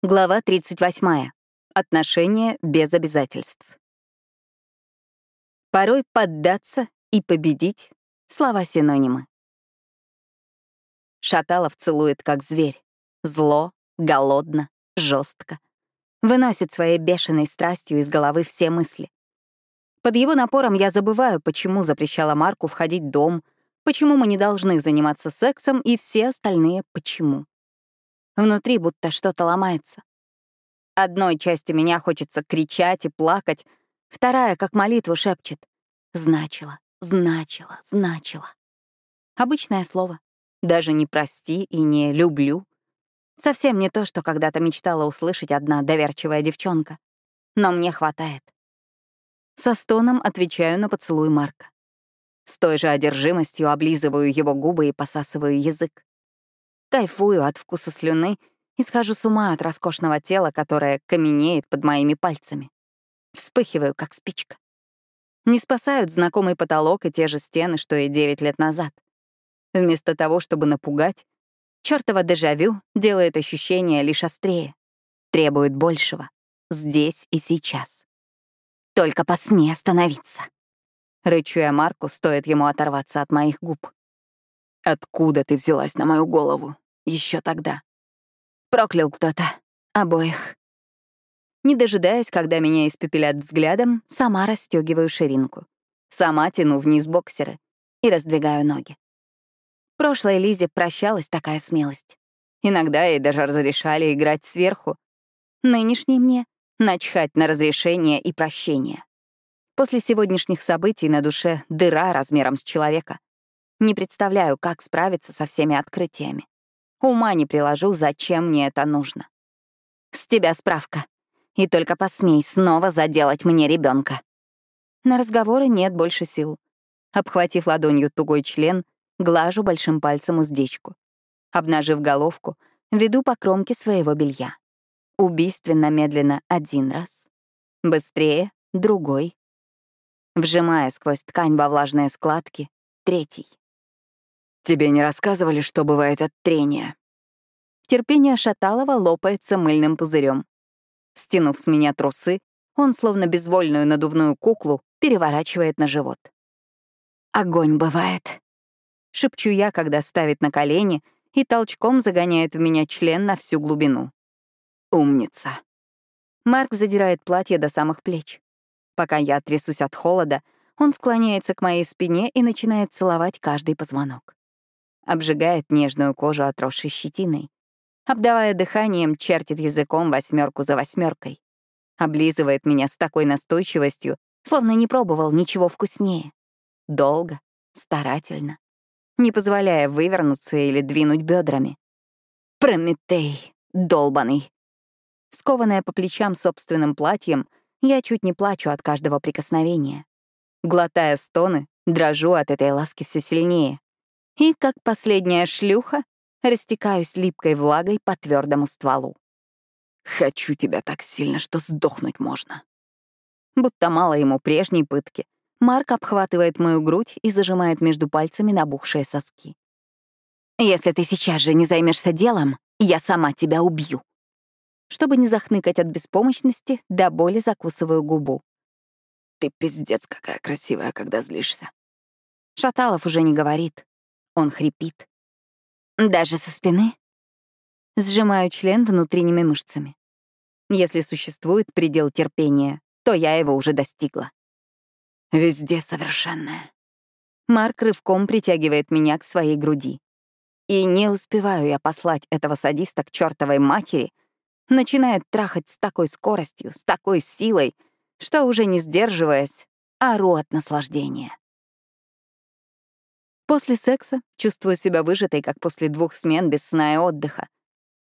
Глава 38. Отношения без обязательств. Порой поддаться и победить — слова-синонимы. Шаталов целует как зверь. Зло, голодно, жестко. Выносит своей бешеной страстью из головы все мысли. Под его напором я забываю, почему запрещала Марку входить в дом, почему мы не должны заниматься сексом и все остальные почему. Внутри будто что-то ломается. Одной части меня хочется кричать и плакать, вторая, как молитву, шепчет. Значило, значило, значило. Обычное слово. Даже не «прости» и не «люблю». Совсем не то, что когда-то мечтала услышать одна доверчивая девчонка. Но мне хватает. Со стоном отвечаю на поцелуй Марка. С той же одержимостью облизываю его губы и посасываю язык. Кайфую от вкуса слюны и схожу с ума от роскошного тела, которое каменеет под моими пальцами. Вспыхиваю, как спичка. Не спасают знакомый потолок и те же стены, что и девять лет назад. Вместо того, чтобы напугать, чертова дежавю делает ощущение лишь острее, требует большего, здесь и сейчас. Только посмей остановиться. Рычу я Марку, стоит ему оторваться от моих губ. Откуда ты взялась на мою голову? Еще тогда. Проклял кто-то. Обоих. Не дожидаясь, когда меня испепелят взглядом, сама расстегиваю ширинку. Сама тяну вниз боксеры и раздвигаю ноги. Прошлой Лизе прощалась такая смелость. Иногда ей даже разрешали играть сверху. Нынешней мне — начхать на разрешение и прощение. После сегодняшних событий на душе дыра размером с человека. Не представляю, как справиться со всеми открытиями. Ума не приложу, зачем мне это нужно. С тебя справка. И только посмей снова заделать мне ребенка. На разговоры нет больше сил. Обхватив ладонью тугой член, глажу большим пальцем уздечку. Обнажив головку, веду по кромке своего белья. Убийственно медленно один раз. Быстрее — другой. Вжимая сквозь ткань во влажные складки — третий. Тебе не рассказывали, что бывает от трения? Терпение Шаталова лопается мыльным пузырем. Стянув с меня трусы, он, словно безвольную надувную куклу, переворачивает на живот. «Огонь бывает», — шепчу я, когда ставит на колени и толчком загоняет в меня член на всю глубину. «Умница». Марк задирает платье до самых плеч. Пока я трясусь от холода, он склоняется к моей спине и начинает целовать каждый позвонок обжигает нежную кожу отросшей щетиной. Обдавая дыханием, чертит языком восьмерку за восьмеркой. Облизывает меня с такой настойчивостью, словно не пробовал ничего вкуснее. Долго, старательно, не позволяя вывернуться или двинуть бедрами. Прометей, долбаный. Скованная по плечам собственным платьем, я чуть не плачу от каждого прикосновения. Глотая стоны, дрожу от этой ласки все сильнее и, как последняя шлюха, растекаюсь липкой влагой по твердому стволу. «Хочу тебя так сильно, что сдохнуть можно». Будто мало ему прежней пытки, Марк обхватывает мою грудь и зажимает между пальцами набухшие соски. «Если ты сейчас же не займешься делом, я сама тебя убью». Чтобы не захныкать от беспомощности, до боли закусываю губу. «Ты пиздец какая красивая, когда злишься». Шаталов уже не говорит, он хрипит. Даже со спины? Сжимаю член внутренними мышцами. Если существует предел терпения, то я его уже достигла. Везде совершенная. Марк рывком притягивает меня к своей груди. И не успеваю я послать этого садиста к чертовой матери, начинает трахать с такой скоростью, с такой силой, что уже не сдерживаясь, ору от наслаждения. После секса чувствую себя выжатой, как после двух смен без сна и отдыха.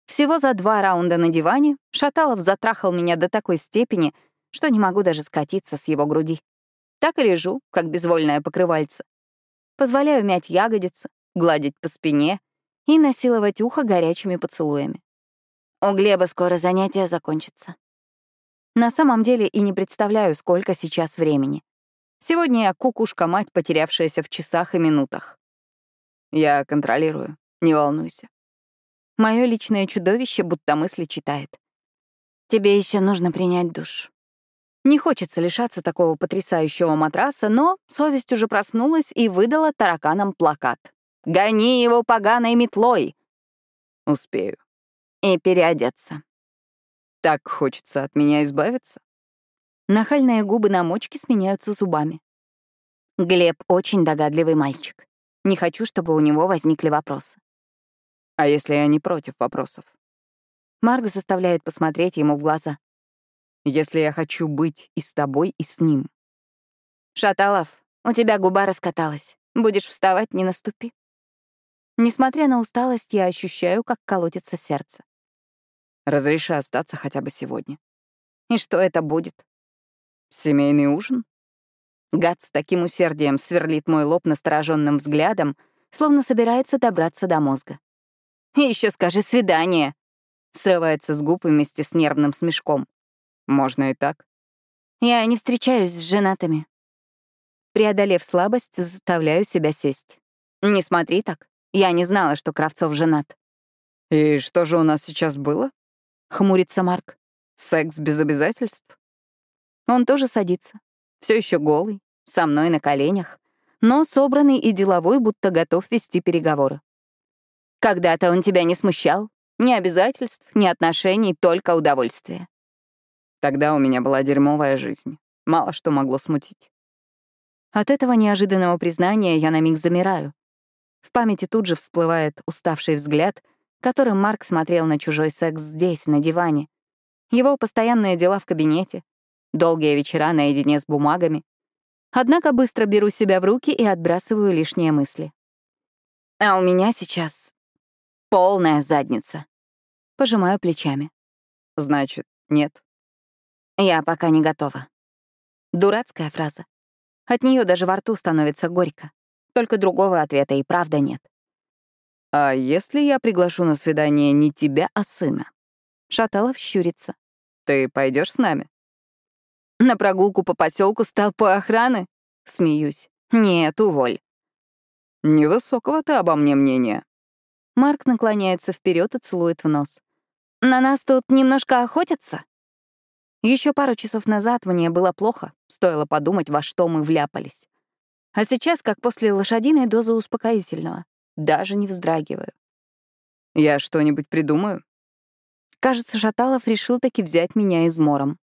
Всего за два раунда на диване Шаталов затрахал меня до такой степени, что не могу даже скатиться с его груди. Так и лежу, как безвольная покрывальца. Позволяю мять ягодицы, гладить по спине и насиловать ухо горячими поцелуями. У Глеба скоро занятия закончатся. На самом деле и не представляю, сколько сейчас времени. Сегодня я кукушка-мать, потерявшаяся в часах и минутах. Я контролирую, не волнуйся. Мое личное чудовище будто мысли читает. Тебе еще нужно принять душ. Не хочется лишаться такого потрясающего матраса, но совесть уже проснулась и выдала тараканам плакат. «Гони его поганой метлой!» Успею. И переодеться. Так хочется от меня избавиться. Нахальные губы на мочке сменяются зубами. Глеб очень догадливый мальчик. Не хочу, чтобы у него возникли вопросы. А если я не против вопросов? Марк заставляет посмотреть ему в глаза. Если я хочу быть и с тобой, и с ним. Шаталов, у тебя губа раскаталась. Будешь вставать, не наступи. Несмотря на усталость, я ощущаю, как колотится сердце. Разреши остаться хотя бы сегодня. И что это будет? Семейный ужин? Гад с таким усердием сверлит мой лоб настороженным взглядом, словно собирается добраться до мозга. И еще скажи «свидание», — срывается с губ вместе с нервным смешком. Можно и так. Я не встречаюсь с женатыми. Преодолев слабость, заставляю себя сесть. Не смотри так. Я не знала, что Кравцов женат. «И что же у нас сейчас было?» — хмурится Марк. «Секс без обязательств?» Он тоже садится. Все еще голый, со мной на коленях, но собранный и деловой, будто готов вести переговоры. Когда-то он тебя не смущал? Ни обязательств, ни отношений, только удовольствие. Тогда у меня была дерьмовая жизнь. Мало что могло смутить. От этого неожиданного признания я на миг замираю. В памяти тут же всплывает уставший взгляд, которым Марк смотрел на чужой секс здесь, на диване. Его постоянные дела в кабинете, долгие вечера наедине с бумагами. Однако быстро беру себя в руки и отбрасываю лишние мысли. А у меня сейчас полная задница. Пожимаю плечами. Значит, нет. Я пока не готова. Дурацкая фраза. От нее даже во рту становится горько. Только другого ответа и правда нет. «А если я приглашу на свидание не тебя, а сына?» Шаталов щурится. «Ты пойдешь с нами?» «На прогулку по поселку с толпой охраны?» Смеюсь. «Нет, уволь». «Невысокого ты обо мне мнения». Марк наклоняется вперед и целует в нос. «На нас тут немножко охотятся?» Еще пару часов назад мне было плохо, стоило подумать, во что мы вляпались. А сейчас, как после лошадиной дозы успокоительного, даже не вздрагиваю. Я что-нибудь придумаю? Кажется, Шаталов решил таки взять меня измором.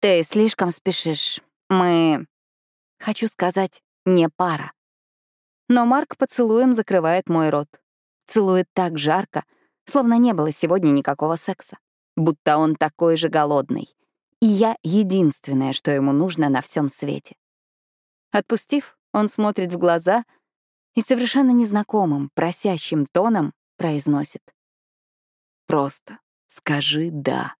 Ты слишком спешишь. Мы... Хочу сказать, не пара. Но Марк поцелуем закрывает мой рот. Целует так жарко, словно не было сегодня никакого секса. Будто он такой же голодный. И я единственное, что ему нужно на всем свете. Отпустив, он смотрит в глаза и совершенно незнакомым, просящим тоном произносит. «Просто скажи «да».